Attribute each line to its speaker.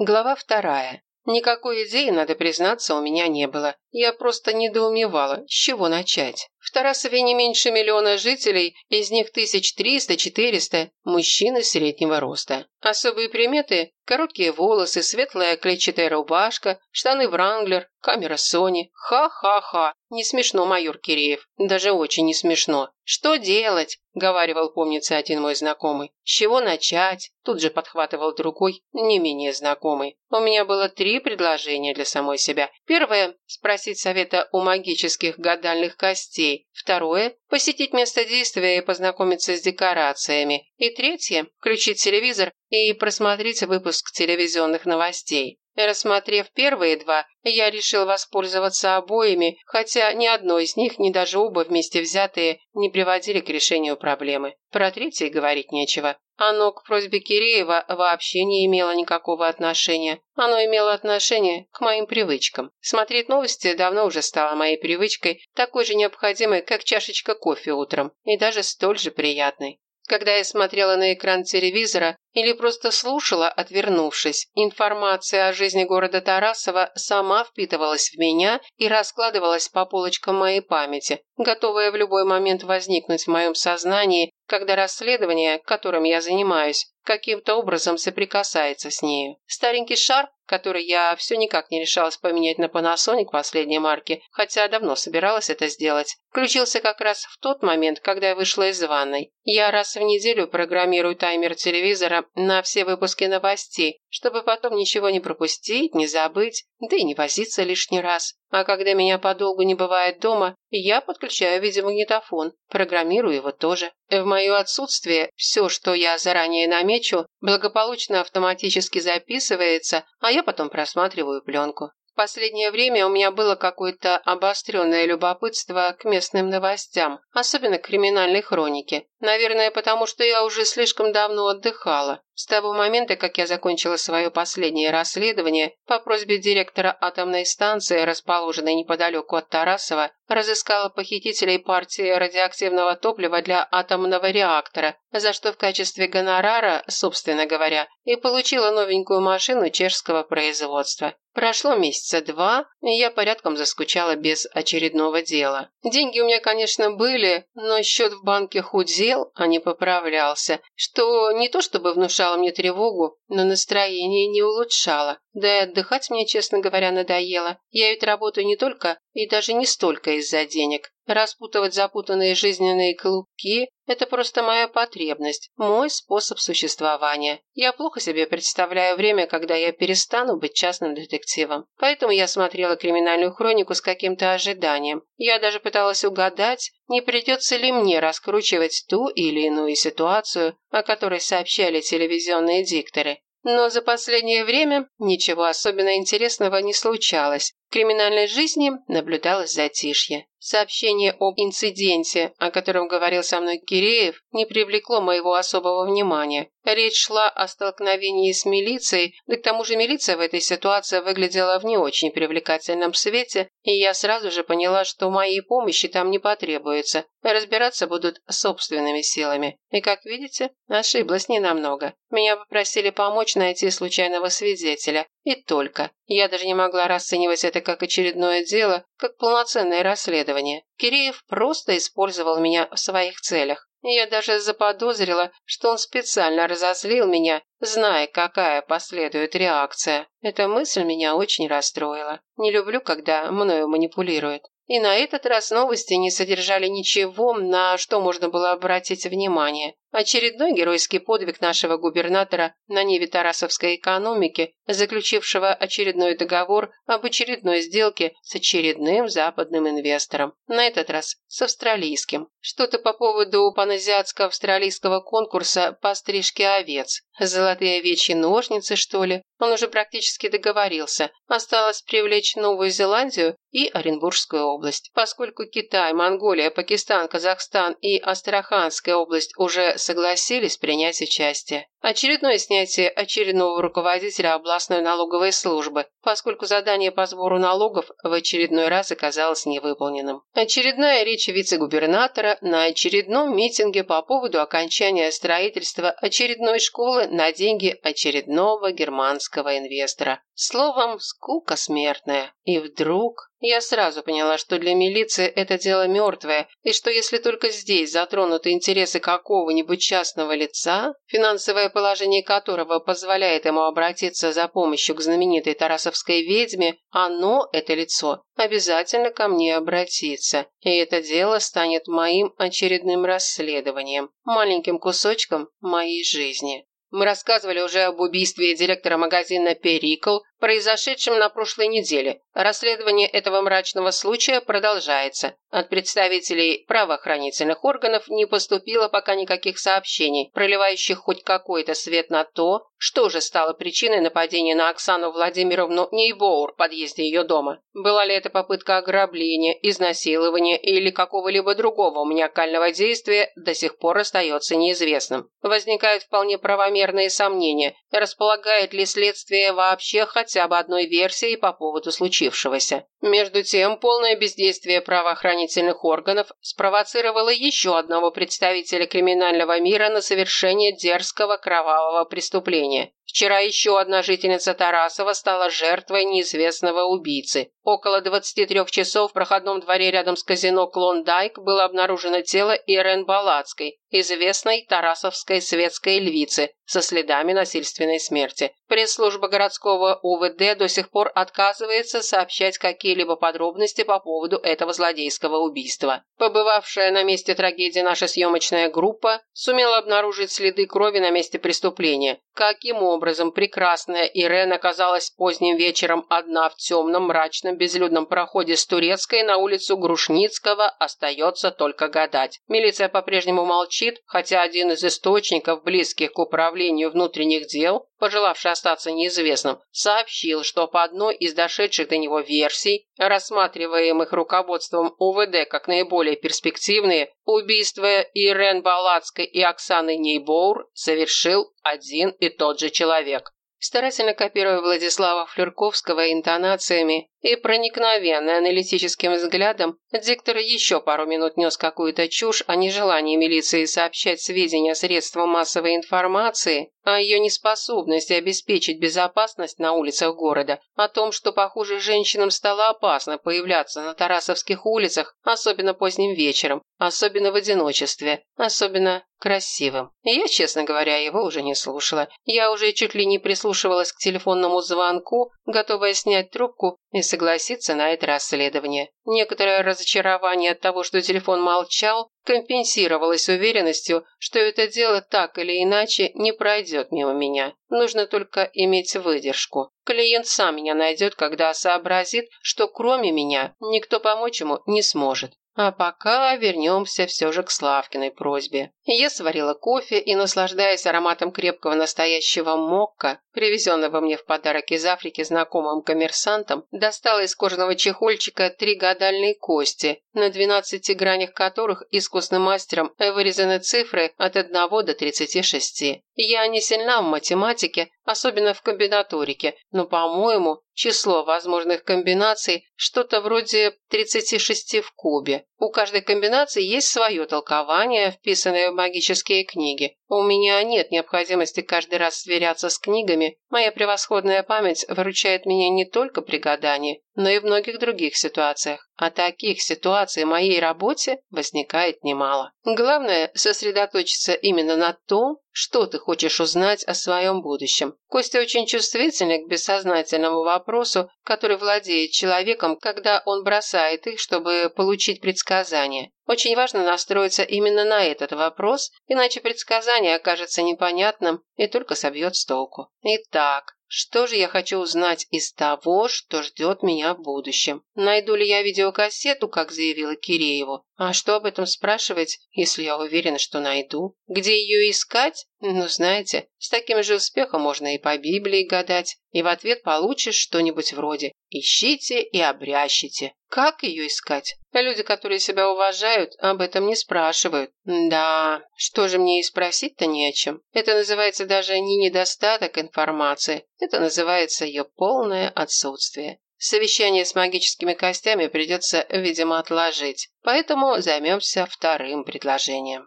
Speaker 1: Глава вторая. Никакой идеи, надо признаться, у меня не было. Я просто недоумевала, с чего начать. В Тарасове не меньше миллиона жителей, из них тысяч триста-четыреста – мужчины среднего роста. Особые приметы – короткие волосы, светлая клетчатая рубашка, штаны Вранглер, камера Sony. Ха-ха-ха. Не смешно, майор Киреев. Даже очень не смешно. Что делать? – говаривал, помнится, один мой знакомый. «С чего начать?» – тут же подхватывал другой, не менее знакомый. У меня было три предложения для самой себя. Первое – спросить совета у магических гадальных костей. Второе – посетить место действия и познакомиться с декорациями. И третье – включить телевизор и просмотреть выпуск телевизионных новостей. Рассмотрев первые два, я решил воспользоваться обоими, хотя ни одно из них, ни даже оба вместе взятые не приводили к решению проблемы. Про третье говорить нечего. Оно к просьбе Киреева вообще не имело никакого отношения. Оно имело отношение к моим привычкам. Смотреть новости давно уже стало моей привычкой, такой же необходимой, как чашечка кофе утром, и даже столь же приятной. Когда я смотрела на экран телевизора или просто слушала, отвернувшись, информация о жизни города Тарасова сама впитывалась в меня и раскладывалась по полочкам моей памяти, готовая в любой момент возникнуть в моем сознании, когда расследование, которым я занимаюсь, каким-то образом соприкасается с нею. Старенький шар, который я все никак не решалась поменять на Panasonic последней марки, хотя давно собиралась это сделать, включился как раз в тот момент, когда я вышла из ванной. Я раз в неделю программирую таймер телевизора на все выпуски новостей, чтобы потом ничего не пропустить, не забыть, да и не возиться лишний раз. А когда меня подолгу не бывает дома, я подключаю видеомагнитофон, программирую его тоже. В мое отсутствие все, что я заранее намечу, благополучно автоматически записывается, а я потом просматриваю пленку. Последнее время у меня было какое-то обостренное любопытство к местным новостям, особенно к криминальной хронике. Наверное, потому что я уже слишком давно отдыхала. С того момента, как я закончила свое последнее расследование, по просьбе директора атомной станции, расположенной неподалеку от Тарасова, разыскала похитителей партии радиоактивного топлива для атомного реактора, за что в качестве гонорара, собственно говоря, и получила новенькую машину чешского производства. Прошло месяца два, и я порядком заскучала без очередного дела. Деньги у меня, конечно, были, но счет в банке худел, а не поправлялся, что не то чтобы внушало мне тревогу, но настроение не улучшало. Да и отдыхать мне, честно говоря, надоело. Я ведь работаю не только и даже не столько из-за денег. Распутывать запутанные жизненные клубки – это просто моя потребность, мой способ существования. Я плохо себе представляю время, когда я перестану быть частным детективом. Поэтому я смотрела криминальную хронику с каким-то ожиданием. Я даже пыталась угадать, не придется ли мне раскручивать ту или иную ситуацию, о которой сообщали телевизионные дикторы. Но за последнее время ничего особенно интересного не случалось. Криминальной жизни наблюдалось затишье. Сообщение об инциденте, о котором говорил со мной Киреев, не привлекло моего особого внимания. Речь шла о столкновении с милицией, да к тому же милиция в этой ситуации выглядела в не очень привлекательном свете, и я сразу же поняла, что моей помощи там не потребуется. Разбираться будут собственными силами. И, как видите, ошиблась ненамного. Меня попросили помочь найти случайного свидетеля. И только. Я даже не могла расценивать это как очередное дело, как полноценное расследование. Киреев просто использовал меня в своих целях. Я даже заподозрила, что он специально разозлил меня, зная, какая последует реакция. Эта мысль меня очень расстроила. Не люблю, когда мною манипулируют. И на этот раз новости не содержали ничего, на что можно было обратить внимание. Очередной геройский подвиг нашего губернатора на ниве Тарасовской экономики, заключившего очередной договор об очередной сделке с очередным западным инвестором. На этот раз с австралийским. Что-то по поводу паназиатско-австралийского конкурса по стрижке овец. Золотые овечьи ножницы, что ли? Он уже практически договорился. Осталось привлечь Новую Зеландию и Оренбургскую область. Поскольку Китай, Монголия, Пакистан, Казахстан и Астраханская область уже согласились принять участие. Очередное снятие очередного руководителя областной налоговой службы, поскольку задание по сбору налогов в очередной раз оказалось невыполненным. Очередная речь вице-губернатора на очередном митинге по поводу окончания строительства очередной школы на деньги очередного германского инвестора. Словом, скука смертная. И вдруг я сразу поняла, что для милиции это дело мертвое, и что если только здесь затронуты интересы какого-нибудь частного лица, финансовое положение которого позволяет ему обратиться за помощью к знаменитой тарасовской ведьме, оно, это лицо, обязательно ко мне обратится. И это дело станет моим очередным расследованием, маленьким кусочком моей жизни. Мы рассказывали уже об убийстве директора магазина «Перикл», произошедшем на прошлой неделе. Расследование этого мрачного случая продолжается. От представителей правоохранительных органов не поступило пока никаких сообщений, проливающих хоть какой-то свет на то, что же стало причиной нападения на Оксану Владимировну Нейбоур в подъезде ее дома. Была ли это попытка ограбления, изнасилования или какого-либо другого маниакального действия, до сих пор остается неизвестным. Возникают вполне правомерные сомнения, располагает ли следствие вообще хотя хотя бы одной версией по поводу случившегося. Между тем, полное бездействие правоохранительных органов спровоцировало еще одного представителя криминального мира на совершение дерзкого кровавого преступления. Вчера еще одна жительница Тарасова стала жертвой неизвестного убийцы. Около 23 часов в проходном дворе рядом с казино «Клондайк» было обнаружено тело Ирен Балацкой, известной тарасовской светской львицы, со следами насильственной смерти. Пресс-служба городского УВД до сих пор отказывается сообщать какие-либо подробности по поводу этого злодейского убийства. Побывавшая на месте трагедии наша съемочная группа сумела обнаружить следы крови на месте преступления. Каким образом прекрасная Ирен оказалась поздним вечером одна в темном, мрачном, безлюдном проходе с Турецкой на улицу Грушницкого, остается только гадать. Милиция по-прежнему молчит, хотя один из источников, близких к управлению внутренних дел, пожелавший остаться неизвестным, сообщил, что по одной из дошедших до него версий, рассматриваемых руководством УВД как наиболее перспективные, убийство Ирен Балацкой и Оксаны Нейбоур совершил один и тот же человек. Старательно копируя Владислава Флюрковского интонациями и проникновенно аналитическим взглядом, диктор еще пару минут нес какую-то чушь о нежелании милиции сообщать сведения средствам массовой информации, о ее неспособности обеспечить безопасность на улицах города, о том, что, похоже, женщинам стало опасно появляться на Тарасовских улицах, особенно поздним вечером, особенно в одиночестве, особенно красивым. Я, честно говоря, его уже не слушала. Я уже чуть ли не прислушивалась к телефонному звонку, готовая снять трубку и согласиться на это расследование. Некоторое разочарование от того, что телефон молчал, компенсировалось уверенностью, что это дело так или иначе не пройдет мимо меня. Нужно только иметь выдержку. Клиент сам меня найдет, когда сообразит, что кроме меня никто помочь ему не сможет. А пока вернемся все же к Славкиной просьбе. Я сварила кофе и, наслаждаясь ароматом крепкого настоящего мокка, привезенного мне в подарок из Африки знакомым коммерсантам, достала из кожаного чехольчика три гадальные кости, на двенадцати гранях которых искусным мастером вырезаны цифры от 1 до 36. Я не сильна в математике, особенно в комбинаторике, но, по-моему, число возможных комбинаций что-то вроде 36 в кубе. У каждой комбинации есть свое толкование, вписанное в магические книги. У меня нет необходимости каждый раз сверяться с книгами. Моя превосходная память выручает меня не только при гадании, но и в многих других ситуациях. А таких ситуаций в моей работе возникает немало. Главное – сосредоточиться именно на том, что ты хочешь узнать о своем будущем. Костя очень чувствительный к бессознательному вопросу, который владеет человеком, когда он бросает их, чтобы получить предсказание. Очень важно настроиться именно на этот вопрос, иначе предсказание окажется непонятным и только собьет с толку. Итак, что же я хочу узнать из того, что ждет меня в будущем? Найду ли я видеокассету, как заявила Кирееву? А что об этом спрашивать, если я уверена, что найду? Где ее искать? Ну, знаете, с таким же успехом можно и по Библии гадать, и в ответ получишь что-нибудь вроде «Ищите и обрящите». Как ее искать? Люди, которые себя уважают, об этом не спрашивают. Да, что же мне и спросить-то не о чем. Это называется даже не недостаток информации, это называется ее полное отсутствие. Совещание с магическими костями придется, видимо, отложить. Поэтому займемся вторым предложением.